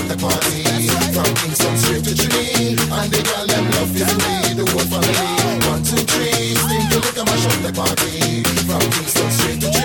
at the party. Right. From Kingston straight to Trinity, and the girl them love is me, the whole family. One, two, three, think you make a mash up the party. From Kingston straight to Trinity.